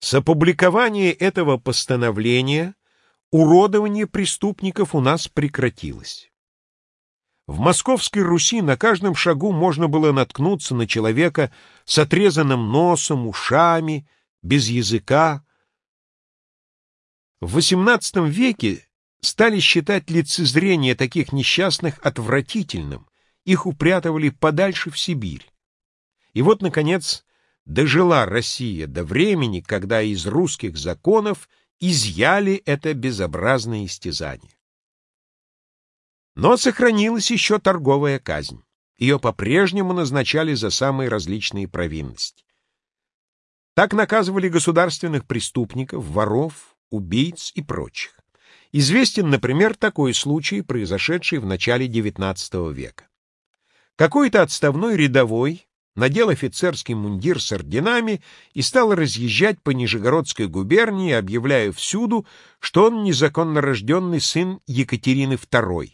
С опубликования этого постановления уродование преступников у нас прекратилось. В Московской Руси на каждом шагу можно было наткнуться на человека с отрезанным носом, ушами, без языка. В XVIII веке стали считать лицезрение таких несчастных отвратительным, их упрятывали подальше в Сибирь. И вот, наконец, дожила Россия до времени, когда из русских законов изъяли это безобразное истязание. Но сохранилась еще торговая казнь. Ее по-прежнему назначали за самые различные провинности. Так наказывали государственных преступников, воров, убийц и прочих. Известен, например, такой случай, произошедший в начале XIX века. Какой-то отставной рядовой надел офицерский мундир с орденами и стал разъезжать по Нижегородской губернии, объявляя всюду, что он незаконно рожденный сын Екатерины II,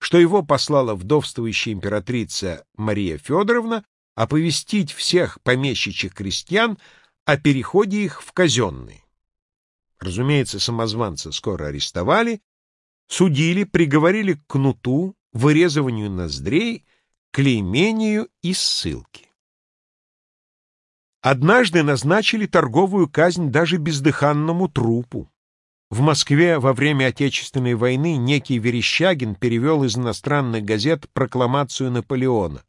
что его послала вдовствующая императрица Мария Федоровна оповестить всех помещичьих крестьян о переходе их в казенные. Разумеется, самозванца скоро арестовали, судили, приговорили к кнуту, вырезыванию ноздрей, клеймению и ссылке. Однажды назначили торговую казнь даже бездыханному трупу. В Москве во время Отечественной войны некий Верещагин перевел из иностранных газет прокламацию Наполеона.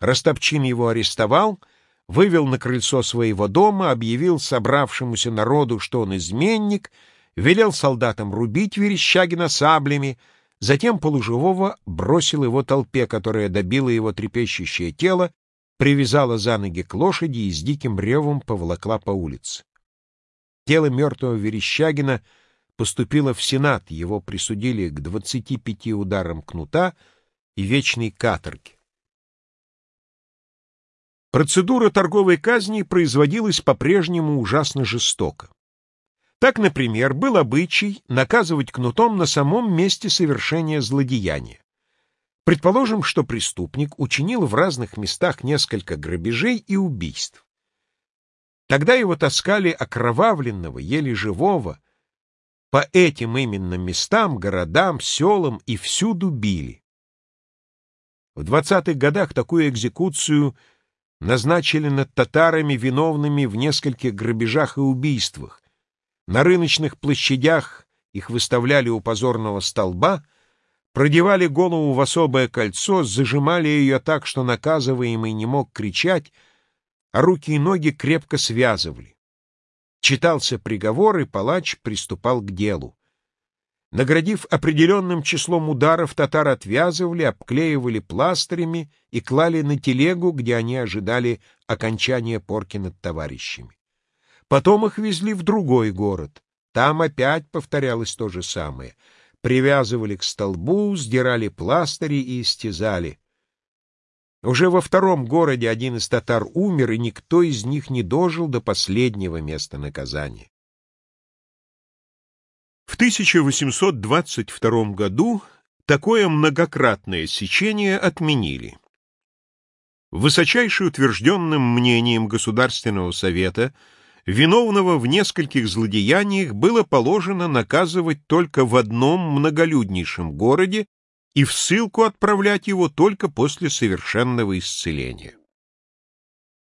Растопчин его арестовал, вывел на крыльцо своего дома, объявил собравшемуся народу, что он изменник, велел солдатам рубить Верещагина саблями, Затем полуживого бросил его толпе, которая добила его трепещущее тело, привязала за ноги к лошади и с диким ревом поволокла по улице. Тело мертвого Верещагина поступило в Сенат, его присудили к 25 ударам кнута и вечной каторге. Процедура торговой казни производилась по-прежнему ужасно жестоко. Так, например, был обычай наказывать кнутом на самом месте совершения злодеяния. Предположим, что преступник учинил в разных местах несколько грабежей и убийств. Тогда его таскали окровавленного, еле живого, по этим именно местам, городам, селам и всюду били. В двадцатых годах такую экзекуцию назначили над татарами, виновными в нескольких грабежах и убийствах, на рыночных площадях их выставляли у позорного столба, продевали голову в особое кольцо, зажимали ее так, что наказываемый не мог кричать, а руки и ноги крепко связывали. Читался приговор, и палач приступал к делу. Наградив определенным числом ударов, татар отвязывали, обклеивали пластырями и клали на телегу, где они ожидали окончания порки над товарищами. Потом их везли в другой город. Там опять повторялось то же самое. Привязывали к столбу, сдирали пластыри и истязали. Уже во втором городе один из татар умер, и никто из них не дожил до последнего места наказания. В 1822 году такое многократное сечение отменили. Высочайше утвержденным мнением Государственного совета – виновного в нескольких злодеяниях было положено наказывать только в одном многолюднейшем городе и в ссылку отправлять его только после совершенного исцеления.